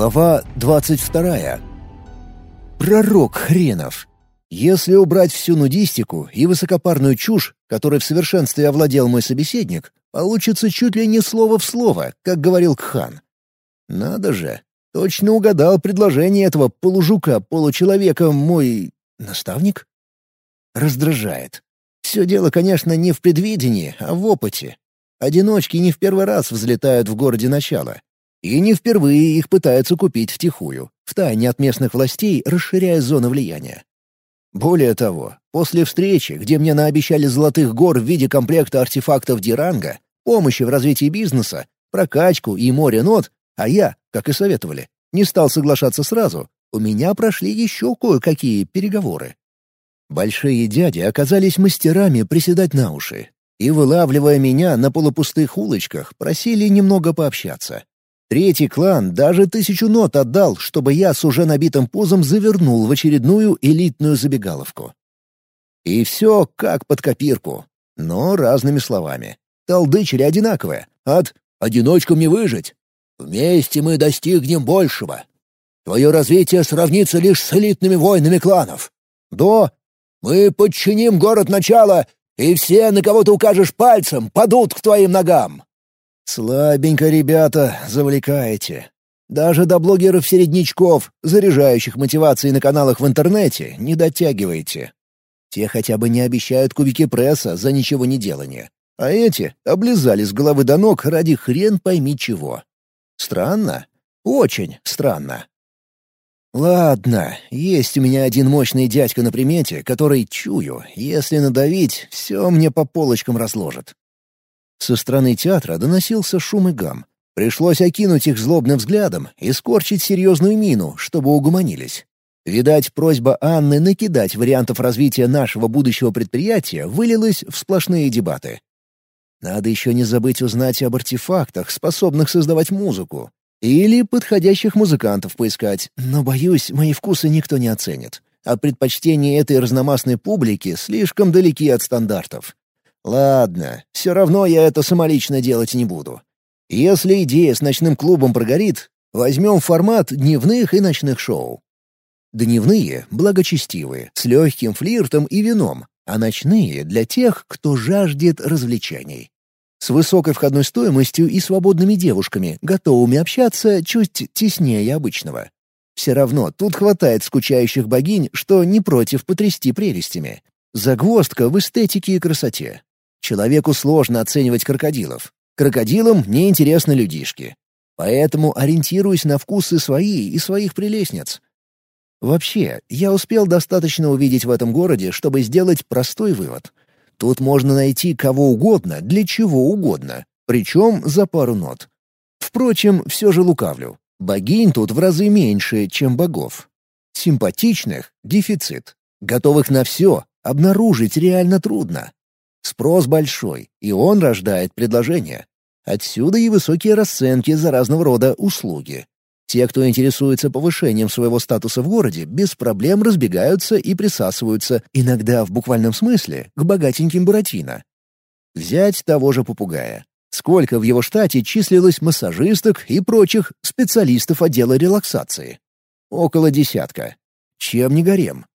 Глава двадцать вторая. Пророк хренов. Если убрать всю нудистику и высокопарную чушь, которой в совершенстве овладел мой собеседник, получится чуть ли не слово в слово, как говорил Кхан. Надо же, точно угадал предложение этого полужука-получеловека мой... наставник? Раздражает. Все дело, конечно, не в предвидении, а в опыте. Одиночки не в первый раз взлетают в городе начала. И не впервые их пытаются купить втихую, втайне от местных властей, расширяя зону влияния. Более того, после встречи, где мне наобещали золотых гор в виде комплекта артефактов Диранга, помощи в развитии бизнеса, прокачку и море нот, а я, как и советовали, не стал соглашаться сразу, у меня прошли еще кое-какие переговоры. Большие дяди оказались мастерами приседать на уши, и, вылавливая меня на полупустых улочках, просили немного пообщаться. Третий клан даже тысячу нот отдал, чтобы я с уже набитым пузом завернул в очередную элитную забегаловку. И все как под копирку, но разными словами. Толдычили одинаковые. От «одиночкам не выжить», «вместе мы достигнем большего», «твое развитие сравнится лишь с элитными войнами кланов», до «мы подчиним город начала, и все, на кого ты укажешь пальцем, падут к твоим ногам». Слабенько, ребята, завлекаете. Даже до блогеров-середнячков, заряжающих мотивацией на каналах в интернете, не дотягиваете. Те хотя бы не обещают кубики пресса за ничего не делание. А эти облизали с головы до ног ради хрен пойми чего. Странно? Очень странно. Ладно, есть у меня один мощный дядька на примете, который, чую, если надавить, все мне по полочкам разложит. Со стороны театра доносился шум и гам. Пришлось окинуть их злобным взглядом и скорчить серьезную мину, чтобы угомонились. Видать, просьба Анны накидать вариантов развития нашего будущего предприятия вылилась в сплошные дебаты. Надо еще не забыть узнать об артефактах, способных создавать музыку. Или подходящих музыкантов поискать, но, боюсь, мои вкусы никто не оценит. А предпочтения этой разномастной публики слишком далеки от стандартов. Ладно, все равно я это самолично делать не буду. Если идея с ночным клубом прогорит, возьмем формат дневных и ночных шоу. Дневные — благочестивые, с легким флиртом и вином, а ночные — для тех, кто жаждет развлечений. С высокой входной стоимостью и свободными девушками, готовыми общаться чуть теснее обычного. Все равно тут хватает скучающих богинь, что не против потрясти прелестями. Загвоздка в эстетике и красоте. Человеку сложно оценивать крокодилов. Крокодилам неинтересны людишки. Поэтому ориентируюсь на вкусы свои и своих прелестниц. Вообще, я успел достаточно увидеть в этом городе, чтобы сделать простой вывод. Тут можно найти кого угодно, для чего угодно, причем за пару нот. Впрочем, все же лукавлю. Богинь тут в разы меньше, чем богов. Симпатичных — дефицит. Готовых на все — обнаружить реально трудно. Спрос большой, и он рождает предложение. Отсюда и высокие расценки за разного рода услуги. Те, кто интересуется повышением своего статуса в городе, без проблем разбегаются и присасываются, иногда в буквальном смысле, к богатеньким Буратино. Взять того же попугая. Сколько в его штате числилось массажисток и прочих специалистов отдела релаксации? Около десятка. Чем не гарем?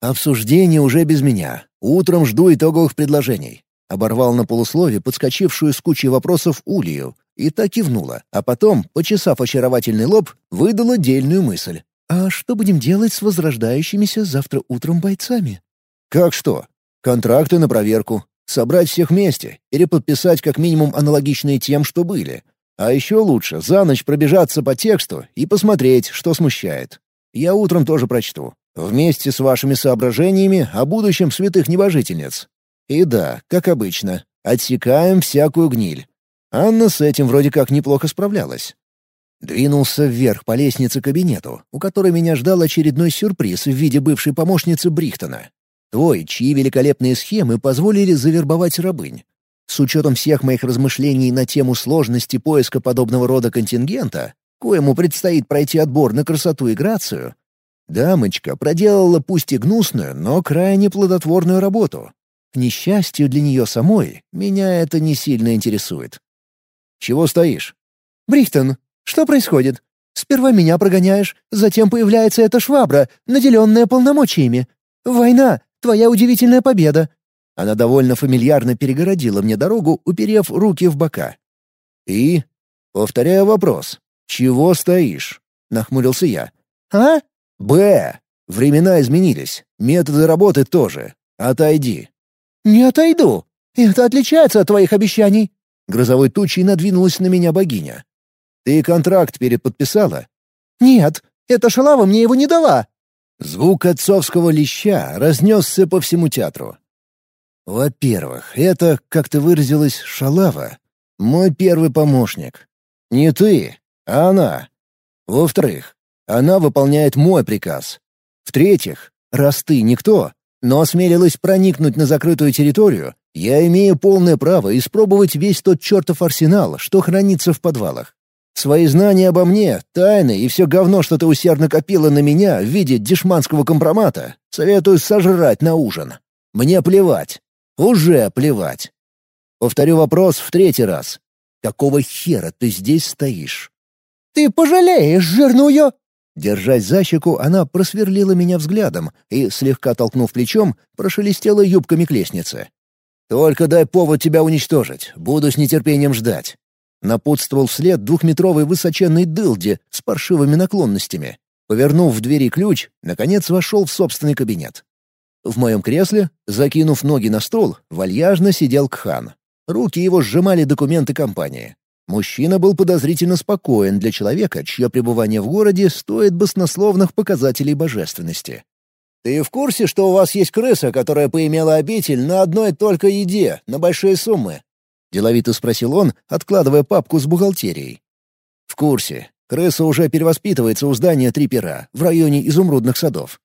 Обсуждение уже без меня. Утром жду итоговых предложений. Оборвал на полуслове подскочившую с кучей вопросов Улию, и так кивнула, а потом, почесав очаровательный лоб, выдала дельную мысль. «А что будем делать с возрождающимися завтра утром бойцами?» «Как что? Контракты на проверку. Собрать всех вместе, переподписать как минимум аналогичные тем, что были. А еще лучше за ночь пробежаться по тексту и посмотреть, что смущает. Я утром тоже прочту. Вместе с вашими соображениями о будущем святых небожительниц. И да, как обычно, отсекаем всякую гниль. Анна с этим вроде как неплохо справлялась. Двинулся вверх по лестнице кабинету, у которой меня ждал очередной сюрприз в виде бывшей помощницы Брихтона. Твой, чьи великолепные схемы позволили завербовать рабынь. С учетом всех моих размышлений на тему сложности поиска подобного рода контингента, коему предстоит пройти отбор на красоту и грацию, Дамочка проделала пусть и гнусную, но крайне плодотворную работу. К несчастью для нее самой, меня это не сильно интересует. «Чего стоишь?» «Брихтон, что происходит? Сперва меня прогоняешь, затем появляется эта швабра, наделенная полномочиями. Война — твоя удивительная победа». Она довольно фамильярно перегородила мне дорогу, уперев руки в бока. «И?» Повторяю вопрос. «Чего стоишь?» — нахмурился я. «А?» «Б. Времена изменились. Методы работы тоже. Отойди». «Не отойду. Это отличается от твоих обещаний». Грозовой тучей надвинулась на меня богиня. «Ты контракт переподписала?» «Нет, эта шалава мне его не дала». Звук отцовского леща разнесся по всему театру. «Во-первых, это, как ты выразилась, шалава. Мой первый помощник. Не ты, а она. Во-вторых, она выполняет мой приказ. В-третьих, раз ты никто, но осмелилась проникнуть на закрытую территорию, я имею полное право испробовать весь тот чертов арсенал, что хранится в подвалах. Свои знания обо мне, тайны и все говно, что ты усердно копила на меня в виде дешманского компромата, советую сожрать на ужин. Мне плевать. Уже плевать. Повторю вопрос в третий раз. Какого хера ты здесь стоишь? «Ты пожалеешь, жирную!» Держась за щеку, она просверлила меня взглядом и, слегка толкнув плечом, прошелестела юбками к лестнице. «Только дай повод тебя уничтожить. Буду с нетерпением ждать. Напутствовал вслед двухметровой высоченной дылде с паршивыми наклонностями. Повернув в двери ключ, наконец вошел в собственный кабинет. В моем кресле, закинув ноги на стол, вальяжно сидел Кхан. Руки его сжимали документы компании. Мужчина был подозрительно спокоен для человека, чье пребывание в городе стоит баснословных показателей божественности. «Ты в курсе, что у вас есть крыса, которая поимела обитель на одной только еде, на большие суммы?» — деловито спросил он, откладывая папку с бухгалтерией. «В курсе. Крыса уже перевоспитывается у здания Три пера, в районе изумрудных садов».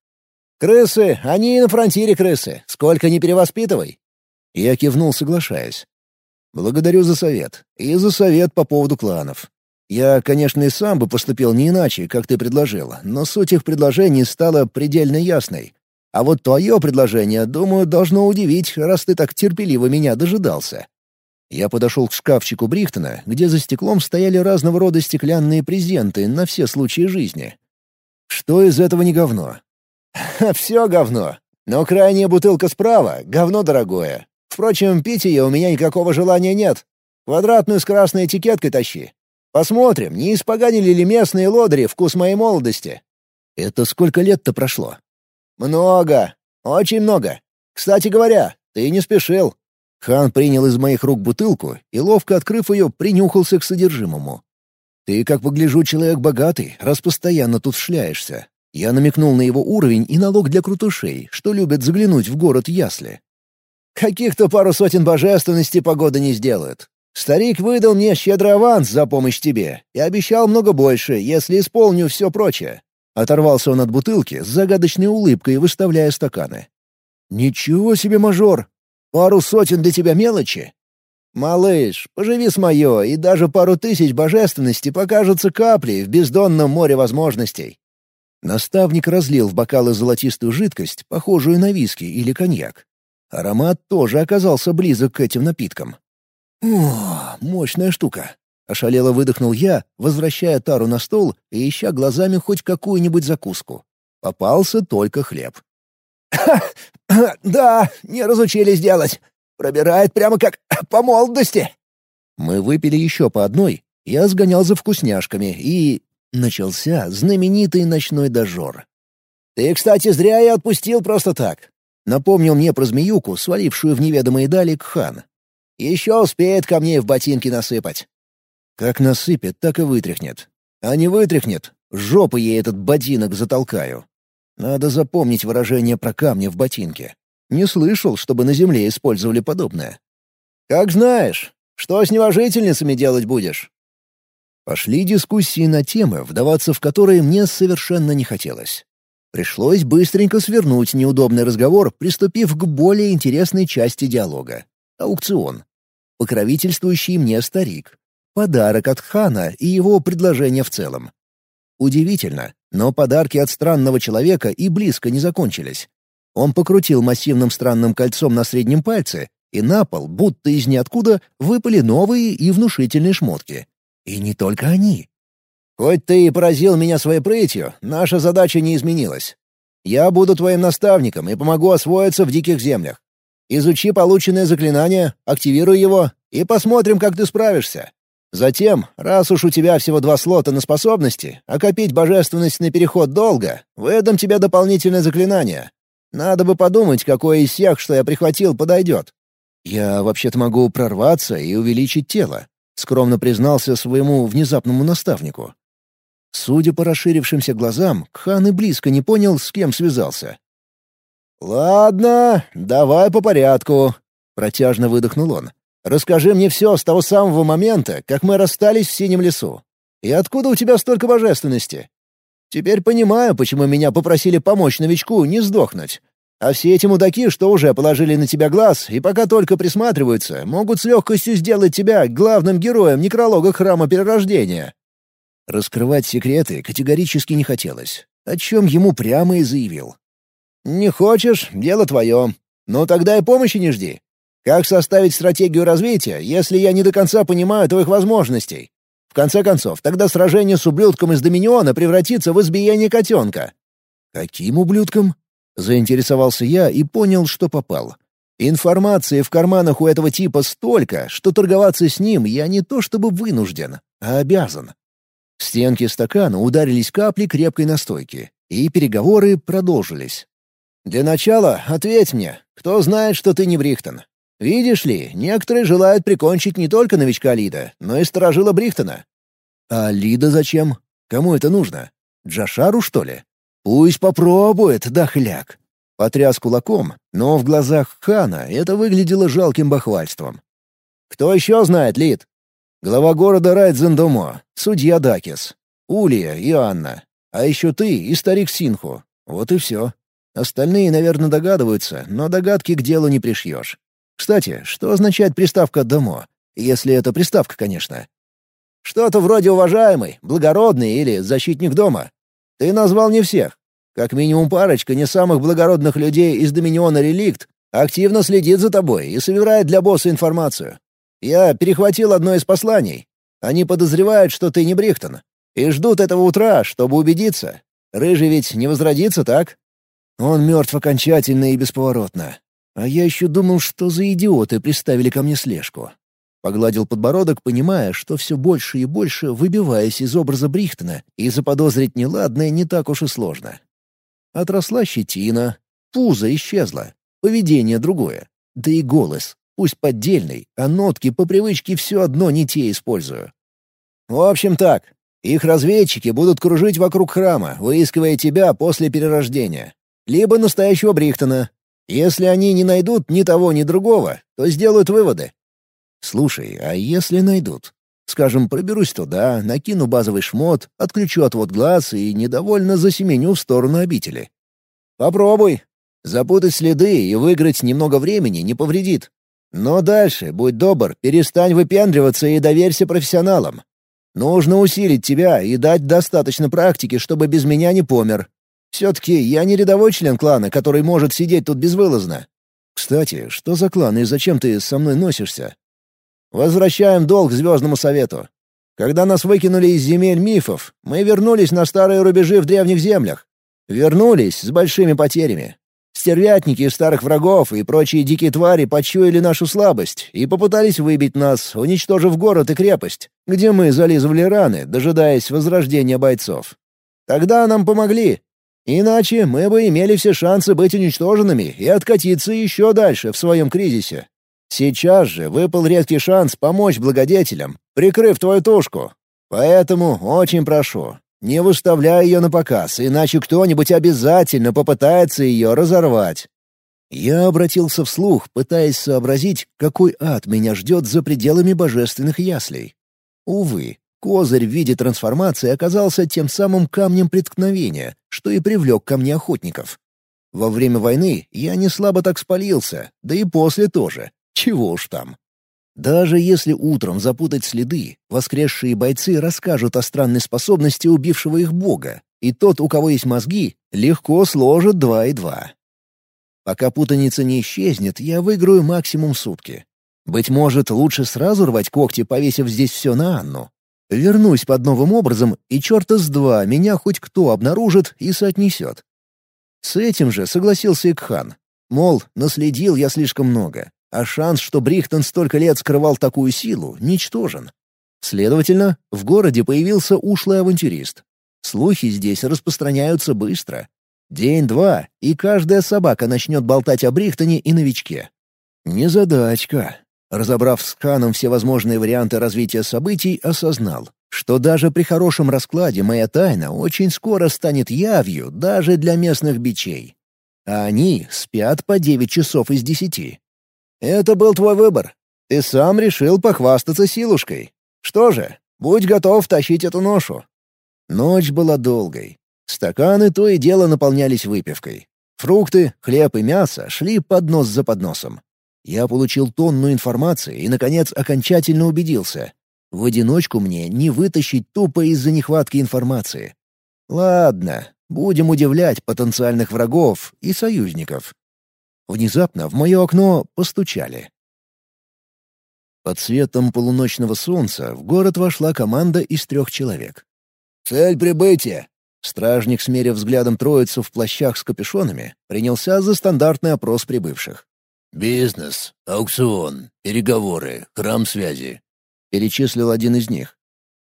«Крысы, они и на фронтире крысы. Сколько ни перевоспитывай». Я кивнул, соглашаясь. «Благодарю за совет. И за совет по поводу кланов. Я, конечно, и сам бы поступил не иначе, как ты предложил, но суть их предложений стала предельно ясной. А вот твое предложение, думаю, должно удивить, раз ты так терпеливо меня дожидался. Я подошел к шкафчику Брихтона, где за стеклом стояли разного рода стеклянные презенты на все случаи жизни. Что из этого не говно? «Все говно. Но крайняя бутылка справа — говно дорогое. Впрочем, пить ее у меня никакого желания нет. Квадратную с красной этикеткой тащи. Посмотрим, не испоганили ли местные лодыри вкус моей молодости». «Это сколько лет-то прошло?» «Много. Очень много. Кстати говоря, ты не спешил. Хан принял из моих рук бутылку и, ловко открыв ее, принюхался к содержимому. «Ты, как погляжу, человек богатый, раз постоянно тут шляешься». Я намекнул на его уровень и налог для крутушей, что любят заглянуть в город Ясли. «Каких-то пару сотен божественностей погода не сделает. Старик выдал мне щедрый аванс за помощь тебе и обещал много больше, если исполню все прочее». Оторвался он от бутылки с загадочной улыбкой, выставляя стаканы. «Ничего себе, мажор! Пару сотен для тебя мелочи? Малыш, поживи с мое, и даже пару тысяч божественности покажутся каплей в бездонном море возможностей». Наставник разлил в бокалы золотистую жидкость, похожую на виски или коньяк. Аромат тоже оказался близок к этим напиткам. «О, мощная штука!» — ошалело выдохнул я, возвращая тару на стол и ища глазами хоть какую-нибудь закуску. Попался только хлеб. «Да, не разучились делать. Пробирает прямо как по молодости». Мы выпили еще по одной, я сгонял за вкусняшками, и... Начался знаменитый ночной дожор. «Ты, кстати, зря я отпустил просто так», — напомнил мне про змеюку, свалившую в неведомые дали Кхан. «Еще успеет камней в ботинки насыпать». Как насыпет, так и вытряхнет. А не вытряхнет, жопу ей этот ботинок затолкаю. Надо запомнить выражение про камни в ботинке. Не слышал, чтобы на земле использовали подобное. «Как знаешь. Что с невожительницами делать будешь?» Пошли дискуссии на темы, вдаваться в которые мне совершенно не хотелось. Пришлось быстренько свернуть неудобный разговор, приступив к более интересной части диалога — аукцион. Покровительствующий мне старик. Подарок от хана и его предложение в целом. Удивительно, но подарки от странного человека и близко не закончились. Он покрутил массивным странным кольцом на среднем пальце, и на пол, будто из ниоткуда, выпали новые и внушительные шмотки. И не только они. Хоть ты и поразил меня своей прытью, наша задача не изменилась. Я буду твоим наставником и помогу освоиться в диких землях. Изучи полученное заклинание, активируй его и посмотрим, как ты справишься. Затем, раз уж у тебя всего два слота на способности, а копить божественность на переход долго, выдам тебе дополнительное заклинание. Надо бы подумать, какое из всех, что я прихватил, подойдет. Я вообще-то могу прорваться и увеличить тело, скромно признался своему внезапному наставнику. Судя по расширившимся глазам, Кхан и близко не понял, с кем связался. «Ладно, давай по порядку», — протяжно выдохнул он. «Расскажи мне все с того самого момента, как мы расстались в Синем лесу. И откуда у тебя столько божественности? Теперь понимаю, почему меня попросили помочь новичку не сдохнуть. А все эти мудаки, что уже положили на тебя глаз и пока только присматриваются, могут с легкостью сделать тебя главным героем некролога Храма Перерождения. Раскрывать секреты категорически не хотелось, о чем ему прямо и заявил. «Не хочешь — дело твое. Но тогда и помощи не жди. Как составить стратегию развития, если я не до конца понимаю твоих возможностей? В конце концов, тогда сражение с ублюдком из Доминиона превратится в избиение котенка». «Каким ублюдком?» — заинтересовался я и понял, что попал. Информации в карманах у этого типа столько, что торговаться с ним я не то чтобы вынужден, а обязан. Стенки стакана ударились капли крепкой настойки, и переговоры продолжились. «Для начала ответь мне, кто знает, что ты не Брихтон? Видишь ли, некоторые желают прикончить не только новичка Лида, но и сторожила Брихтона». «А Лида зачем? Кому это нужно? Джашару, что ли? Пусть попробует, дохляк». Потряс кулаком, но в глазах хана это выглядело жалким бахвальством. «Кто еще знает, Лид?» Глава города Райдзендомо, судья Дакис, Улия и Анна. А еще ты и старик Синху. Вот и все. Остальные, наверное, догадываются, но догадки к делу не пришьешь. Кстати, что означает приставка «домо»? Если это приставка, конечно. Что-то вроде уважаемый, благородный или защитник дома. Ты назвал не всех. Как минимум парочка не самых благородных людей из Доминиона Реликт активно следит за тобой и собирает для босса информацию. Я перехватил одно из посланий. Они подозревают, что ты не Брихтон. И ждут этого утра, чтобы убедиться. Рыжий ведь не возродится, так? Он мертв окончательно и бесповоротно. А я еще думал, что за идиоты приставили ко мне слежку. Погладил подбородок, понимая, что все больше и больше выбиваясь из образа Брихтона, и заподозрить неладное не так уж и сложно. Отросла щетина, пузо исчезло, поведение другое, да и голос. Пусть поддельный, а нотки по привычке все одно не те использую. В общем так, их разведчики будут кружить вокруг храма, выискивая тебя после перерождения. Либо настоящего Брихтона. Если они не найдут ни того, ни другого, то сделают выводы. Слушай, а если найдут? Скажем, проберусь туда, накину базовый шмот, отключу отвод глаз и недовольно засеменю в сторону обители. Попробуй. Запутать следы и выиграть немного времени не повредит. Но дальше, будь добр, перестань выпендриваться и доверься профессионалам. Нужно усилить тебя и дать достаточно практики, чтобы без меня не помер. Все-таки я не рядовой член клана, который может сидеть тут безвылазно. Кстати, что за клан и зачем ты со мной носишься? Возвращаем долг Звездному Совету. Когда нас выкинули из земель мифов, мы вернулись на старые рубежи в древних землях. Вернулись с большими потерями. Стервятники старых врагов и прочие дикие твари почуяли нашу слабость и попытались выбить нас, уничтожив город и крепость, где мы зализывали раны, дожидаясь возрождения бойцов. Тогда нам помогли. Иначе мы бы имели все шансы быть уничтоженными и откатиться еще дальше в своем кризисе. Сейчас же выпал редкий шанс помочь благодетелям, прикрыв твою тушку. Поэтому очень прошу, не выставляй ее на показ, иначе кто-нибудь обязательно попытается ее разорвать. Я обратился вслух, пытаясь сообразить, какой ад меня ждет за пределами божественных яслей. Увы, козырь в виде трансформации оказался тем самым камнем преткновения, что и привлек ко мне охотников. Во время войны я не слабо так спалился, да и после тоже. Чего уж там. Даже если утром запутать следы, воскресшие бойцы расскажут о странной способности убившего их бога, и тот, у кого есть мозги, легко сложит два и два. Пока путаница не исчезнет, я выиграю максимум сутки. Быть может, лучше сразу рвать когти, повесив здесь все на Анну. Вернусь под новым образом, и черта с два меня хоть кто обнаружит и соотнесет. С этим же согласился Икхан. Мол, наследил я слишком много, а шанс, что Брихтон столько лет скрывал такую силу, ничтожен. Следовательно, в городе появился ушлый авантюрист. Слухи здесь распространяются быстро. День-два, и каждая собака начнет болтать о Брихтоне и новичке. Незадачка. Разобрав с Ханом все возможные варианты развития событий, осознал, что даже при хорошем раскладе моя тайна очень скоро станет явью даже для местных бичей. А они спят по девять часов из десяти. Это был твой выбор. Ты сам решил похвастаться силушкой. Что же, будь готов тащить эту ношу. Ночь была долгой. Стаканы то и дело наполнялись выпивкой. Фрукты, хлеб и мясо шли поднос за подносом. Я получил тонну информации и, наконец, окончательно убедился. В одиночку мне не вытащить тупо из-за нехватки информации. Ладно, будем удивлять потенциальных врагов и союзников. Внезапно в мое окно постучали. Под светом полуночного солнца в город вошла команда из трех человек. «Цель прибытия!» Стражник, смерив взглядом троицу в плащах с капюшонами, принялся за стандартный опрос прибывших. «Бизнес, аукцион, переговоры, храм связи», — перечислил один из них.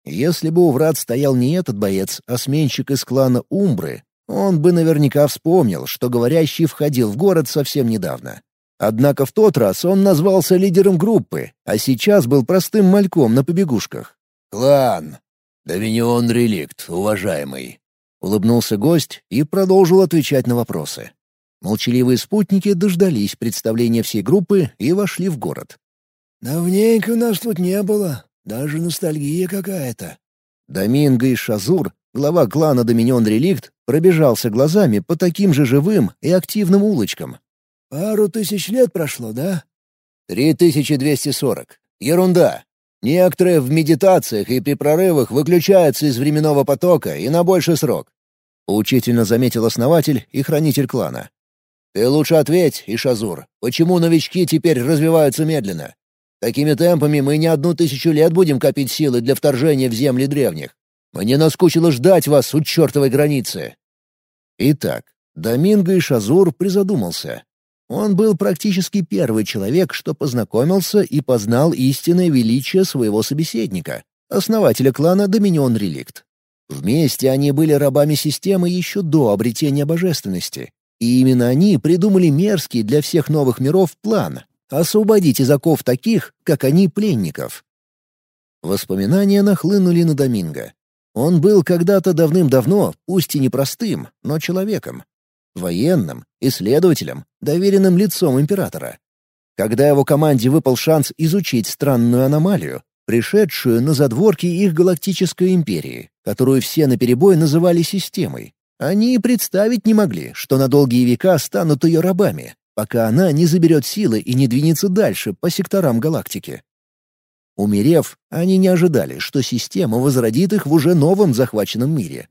Если бы у врат стоял не этот боец, а сменщик из клана Умбры, он бы наверняка вспомнил, что говорящий входил в город совсем недавно. Однако в тот раз он назвался лидером группы, а сейчас был простым мальком на побегушках. «Клан! Доминион Реликт, уважаемый!» — улыбнулся гость и продолжил отвечать на вопросы. Молчаливые спутники дождались представления всей группы и вошли в город. «Давненько нас тут не было. Даже ностальгия какая-то». Доминго и Шазур, глава клана Доминион Реликт, пробежался глазами по таким же живым и активным улочкам. «Пару тысяч лет прошло, да?» «Три тысячи двести сорок. Ерунда. Некоторые в медитациях и при прорывах выключаются из временного потока и на больший срок», — поучительно заметил основатель и хранитель клана. Ты лучше ответь, Ишазур, почему новички теперь развиваются медленно? Такими темпами мы не одну тысячу лет будем копить силы для вторжения в земли древних. Мне наскучило ждать вас у чертовой границы». Итак, Доминго и Шазур призадумался. Он был практически первый человек, что познакомился и познал истинное величие своего собеседника, основателя клана Доминион Реликт. Вместе они были рабами системы еще до обретения божественности, и именно они придумали мерзкий для всех новых миров план — освободить из оков таких, как они, пленников. Воспоминания нахлынули на Доминго. Он был когда-то давным-давно, пусть и непростым, но человеком. Военным, исследователем, доверенным лицом императора. Когда его команде выпал шанс изучить странную аномалию, пришедшую на задворки их галактической империи, которую все наперебой называли системой, они и представить не могли, что на долгие века станут ее рабами, пока она не заберет силы и не двинется дальше по секторам галактики. Умерев, они не ожидали, что система возродит их в уже новом захваченном мире.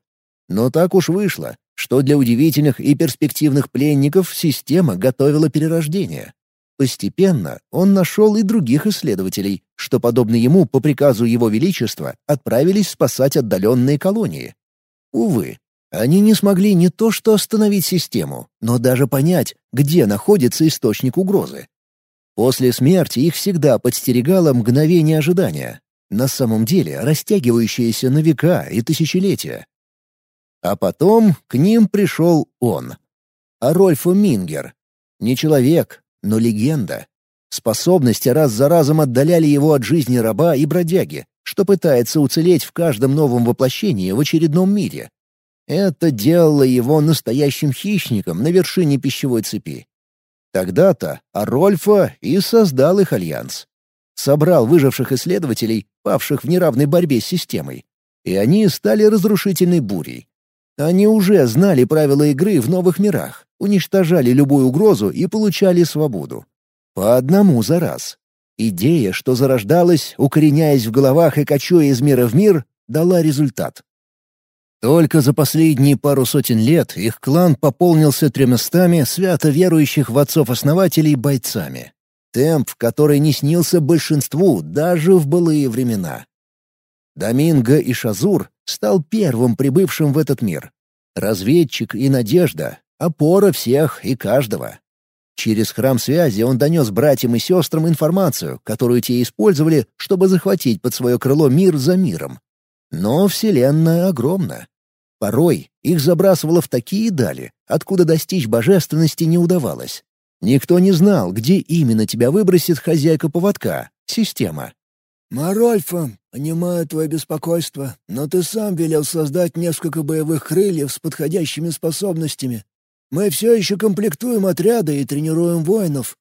Но так уж вышло, что для удивительных и перспективных пленников система готовила перерождение. Постепенно он нашел и других исследователей, что, подобно ему, по приказу Его Величества, отправились спасать отдаленные колонии. Увы, они не смогли не то что остановить систему, но даже понять, где находится источник угрозы. После смерти их всегда подстерегало мгновение ожидания, на самом деле растягивающееся на века и тысячелетия. А потом к ним пришел он. Арольфо Мингер. Не человек, но легенда. Способности раз за разом отдаляли его от жизни раба и бродяги, что пытается уцелеть в каждом новом воплощении в очередном мире. Это делало его настоящим хищником на вершине пищевой цепи. Тогда-то Арольфа и создал их альянс. Собрал выживших исследователей, павших в неравной борьбе с системой. И они стали разрушительной бурей. Они уже знали правила игры в новых мирах, уничтожали любую угрозу и получали свободу. По одному за раз. Идея, что зарождалась, укореняясь в головах и кочуя из мира в мир, дала результат. Только за последние пару сотен лет их клан пополнился тремястами свято верующих в отцов-основателей бойцами. Темп, который не снился большинству даже в былые времена. Доминго и Шазур стал первым прибывшим в этот мир. Разведчик и надежда — опора всех и каждого. Через храм связи он донес братьям и сестрам информацию, которую те использовали, чтобы захватить под свое крыло мир за миром. Но Вселенная огромна. Порой их забрасывало в такие дали, откуда достичь божественности не удавалось. Никто не знал, где именно тебя выбросит хозяйка поводка, система. «Марольфа, понимаю твое беспокойство, но ты сам велел создать несколько боевых крыльев с подходящими способностями. Мы все еще комплектуем отряды и тренируем воинов.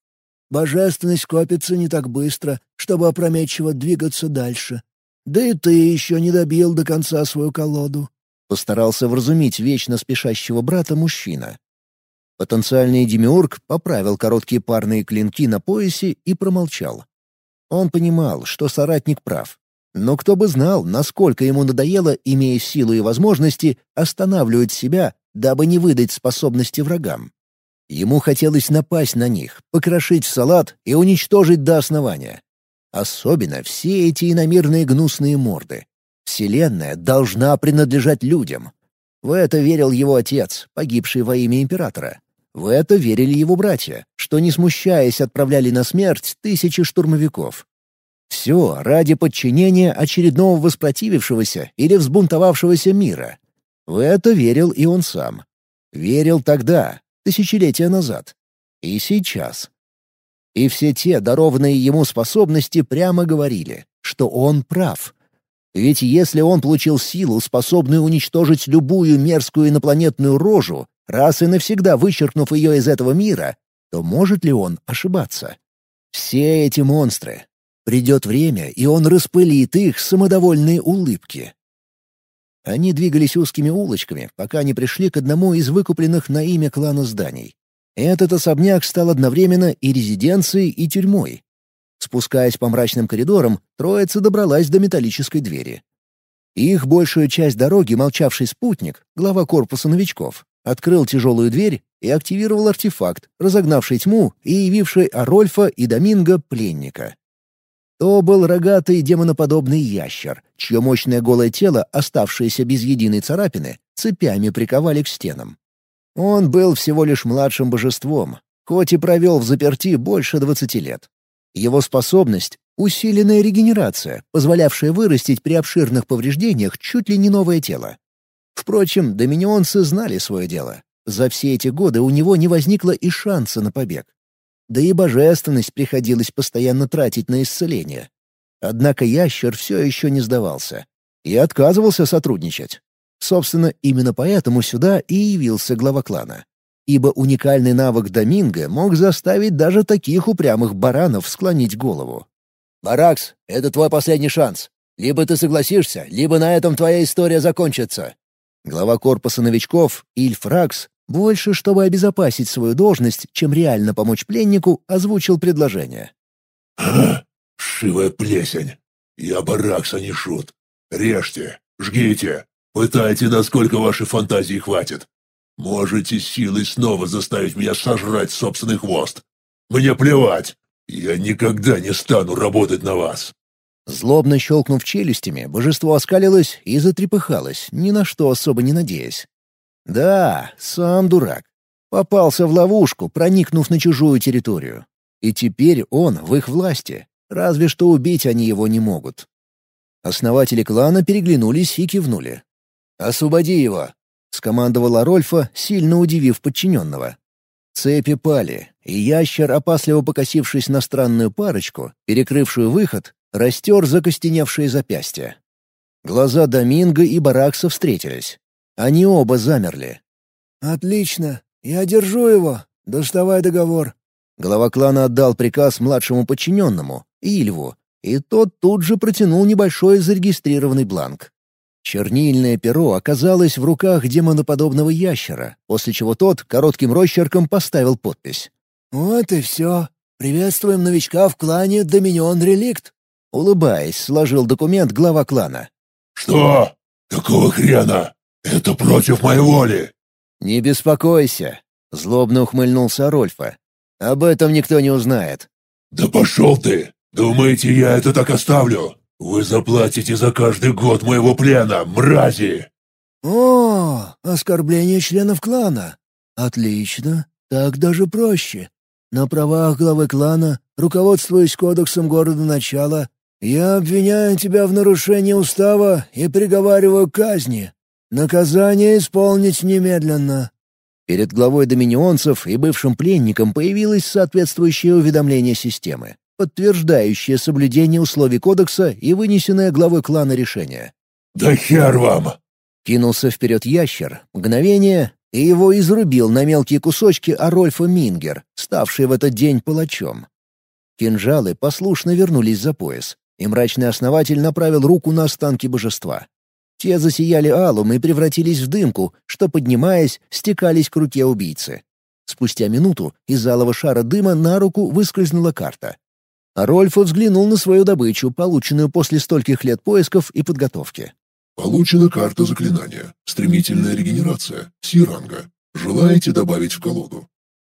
Божественность копится не так быстро, чтобы опрометчиво двигаться дальше. Да и ты еще не добил до конца свою колоду». Постарался вразумить вечно спешащего брата мужчина. Потенциальный демиург поправил короткие парные клинки на поясе и промолчал. Он понимал, что соратник прав. Но кто бы знал, насколько ему надоело, имея силу и возможности, останавливать себя дабы не выдать способности врагам. Ему хотелось напасть на них, покрошить салат и уничтожить до основания. Особенно все эти иномирные гнусные морды. Вселенная должна принадлежать людям. В это верил его отец, погибший во имя императора. В это верили его братья, что, не смущаясь, отправляли на смерть тысячи штурмовиков. Все ради подчинения очередного воспротивившегося или взбунтовавшегося мира. В это верил и он сам. Верил тогда, тысячелетия назад. И сейчас. И все те дарованные ему способности прямо говорили, что он прав. Ведь если он получил силу, способную уничтожить любую мерзкую инопланетную рожу, раз и навсегда вычеркнув ее из этого мира, то может ли он ошибаться? Все эти монстры. Придет время, и он распылит их самодовольные улыбки. Они двигались узкими улочками, пока не пришли к одному из выкупленных на имя клана зданий. Этот особняк стал одновременно и резиденцией, и тюрьмой. Спускаясь по мрачным коридорам, троица добралась до металлической двери. Их большую часть дороги молчавший спутник, глава корпуса новичков, открыл тяжелую дверь и активировал артефакт, разогнавший тьму и явивший Арольфа и Доминго пленника. То был рогатый демоноподобный ящер, чье мощное голое тело, оставшееся без единой царапины, цепями приковали к стенам. Он был всего лишь младшим божеством, хоть и провел в заперти больше двадцати лет. Его способность — усиленная регенерация, позволявшая вырастить при обширных повреждениях чуть ли не новое тело. Впрочем, доминионцы знали свое дело. За все эти годы у него не возникло и шанса на побег. Да и божественность приходилось постоянно тратить на исцеление. Однако ящер все еще не сдавался и отказывался сотрудничать. Собственно, именно поэтому сюда и явился глава клана. Ибо уникальный навык Доминго мог заставить даже таких упрямых баранов склонить голову. «Баракс, это твой последний шанс. Либо ты согласишься, либо на этом твоя история закончится». Глава корпуса новичков, Ильф Ракс, больше, чтобы обезопасить свою должность, чем реально помочь пленнику, озвучил предложение. «Ха! Шивая плесень! Я баракс, а не шут! Режьте, жгите, пытайте, насколько вашей фантазии хватит! Можете силой снова заставить меня сожрать собственный хвост! Мне плевать! Я никогда не стану работать на вас!» Злобно щелкнув челюстями, божество оскалилось и затрепыхалось, ни на что особо не надеясь. Да, сам дурак. Попался в ловушку, проникнув на чужую территорию. И теперь он в их власти, разве что убить они его не могут. Основатели клана переглянулись и кивнули. «Освободи его!» — скомандовала Рольфа, сильно удивив подчиненного. Цепи пали, и ящер, опасливо покосившись на странную парочку, перекрывшую выход, растер закостеневшие запястья. Глаза Доминго и Баракса встретились. Они оба замерли. «Отлично. Я держу его. Доставай договор». Глава клана отдал приказ младшему подчиненному, Ильву, и тот тут же протянул небольшой зарегистрированный бланк. Чернильное перо оказалось в руках демоноподобного ящера, после чего тот коротким росчерком поставил подпись. «Вот и все. Приветствуем новичка в клане Доминион Реликт». Улыбаясь, сложил документ глава клана. «Что? Какого хрена?» «Это против моей воли!» «Не беспокойся», — злобно ухмыльнулся Рольфа. «Об этом никто не узнает». «Да пошел ты! Думаете, я это так оставлю? Вы заплатите за каждый год моего плена, мрази!» «О, оскорбление членов клана! Отлично, так даже проще. На правах главы клана, руководствуясь кодексом города начала, я обвиняю тебя в нарушении устава и приговариваю к казни. Наказание исполнить немедленно». Перед главой доминионцев и бывшим пленником появилось соответствующее уведомление системы, подтверждающее соблюдение условий кодекса и вынесенное главой клана решение. «Да хер вам!» Кинулся вперед ящер, мгновение, и его изрубил на мелкие кусочки Арольфа Мингер, ставший в этот день палачом. Кинжалы послушно вернулись за пояс, и мрачный основатель направил руку на останки божества. Те засияли алым и превратились в дымку, что, поднимаясь, стекались к руке убийцы. Спустя минуту из алого шара дыма на руку выскользнула карта. А Рольф взглянул на свою добычу, полученную после стольких лет поисков и подготовки. «Получена карта заклинания. Стремительная регенерация. Си-ранга. Желаете добавить в колоду?»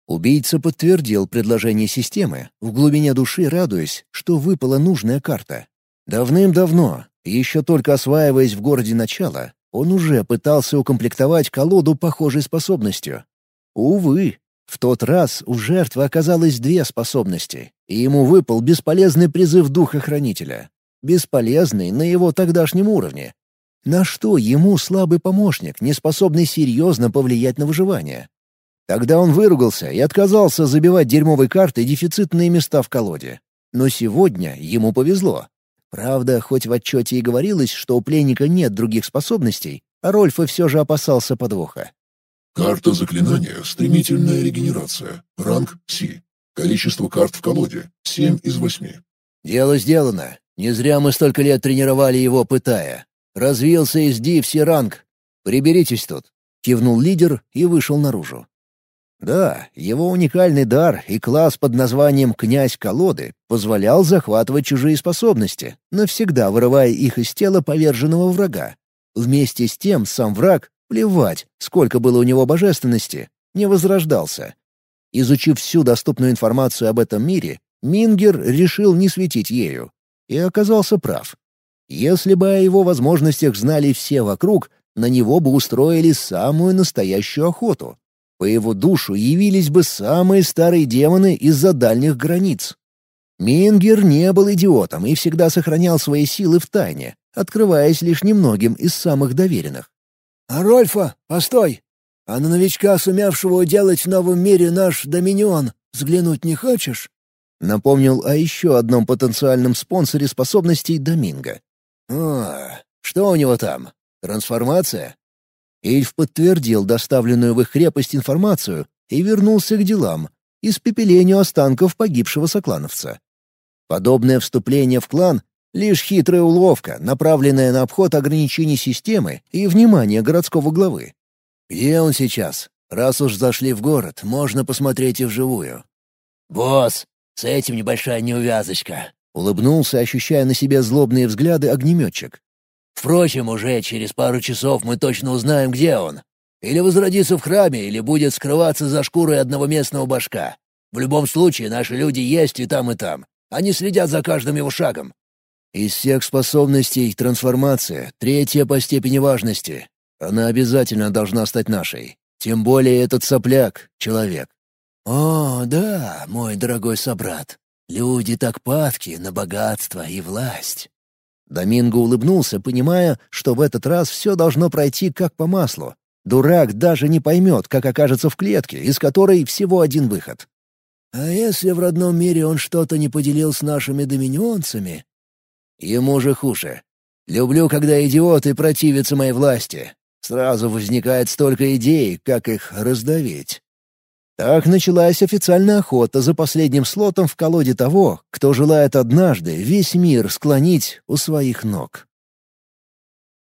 Убийца подтвердил предложение системы, в глубине души радуясь, что выпала нужная карта. Давным-давно, еще только осваиваясь в городе начала, он уже пытался укомплектовать колоду похожей способностью. Увы, в тот раз у жертвы оказалось две способности, и ему выпал бесполезный призыв Духа-Хранителя. Бесполезный на его тогдашнем уровне. На что ему слабый помощник, не способный серьезно повлиять на выживание? Тогда он выругался и отказался забивать дерьмовой картой дефицитные места в колоде. Но сегодня ему повезло. Правда, хоть в отчете и говорилось, что у пленника нет других способностей, а Рольфа все же опасался подвоха. Карта заклинания «Стремительная регенерация». Ранг Си. Количество карт в колоде — семь из восьми. «Дело сделано. Не зря мы столько лет тренировали его, пытая. Развился из Ди в ранг. Приберитесь тут», — кивнул лидер и вышел наружу. Да, его уникальный дар и класс под названием «Князь колоды» позволял захватывать чужие способности, навсегда вырывая их из тела поверженного врага. Вместе с тем сам враг, плевать, сколько было у него божественности, не возрождался. Изучив всю доступную информацию об этом мире, Мингер решил не светить ею. И оказался прав. Если бы о его возможностях знали все вокруг, на него бы устроили самую настоящую охоту. По его душу явились бы самые старые демоны из-за дальних границ. Мингер не был идиотом и всегда сохранял свои силы в тайне, открываясь лишь немногим из самых доверенных. «А Рольфа, постой! А на новичка, сумевшего уделать в новом мире наш Доминион, взглянуть не хочешь?» Напомнил о еще одном потенциальном спонсоре способностей Доминго. «О, что у него там? Трансформация?» Эльф подтвердил доставленную в их крепость информацию и вернулся к делам, испепелению останков погибшего соклановца. Подобное вступление в клан — лишь хитрая уловка, направленная на обход ограничений системы и внимание городского главы. Где он сейчас? Раз уж зашли в город, можно посмотреть и вживую. «Босс, с этим небольшая неувязочка», — улыбнулся, ощущая на себе злобные взгляды огнеметчик. Впрочем, уже через пару часов мы точно узнаем, где он. Или возродится в храме, или будет скрываться за шкурой одного местного башка. В любом случае, наши люди есть и там, и там. Они следят за каждым его шагом. Из всех способностей трансформация — третья по степени важности. Она обязательно должна стать нашей. Тем более этот сопляк — человек. «О, да, мой дорогой собрат. Люди так падки на богатство и власть. Доминго улыбнулся, понимая, что в этот раз все должно пройти как по маслу. Дурак даже не поймет, как окажется в клетке, из которой всего один выход. «А если в родном мире он что-то не поделил с нашими доминионцами?» «Ему же хуже. Люблю, когда идиоты противятся моей власти. Сразу возникает столько идей, как их раздавить». Так началась официальная охота за последним слотом в колоде того, кто желает однажды весь мир склонить у своих ног.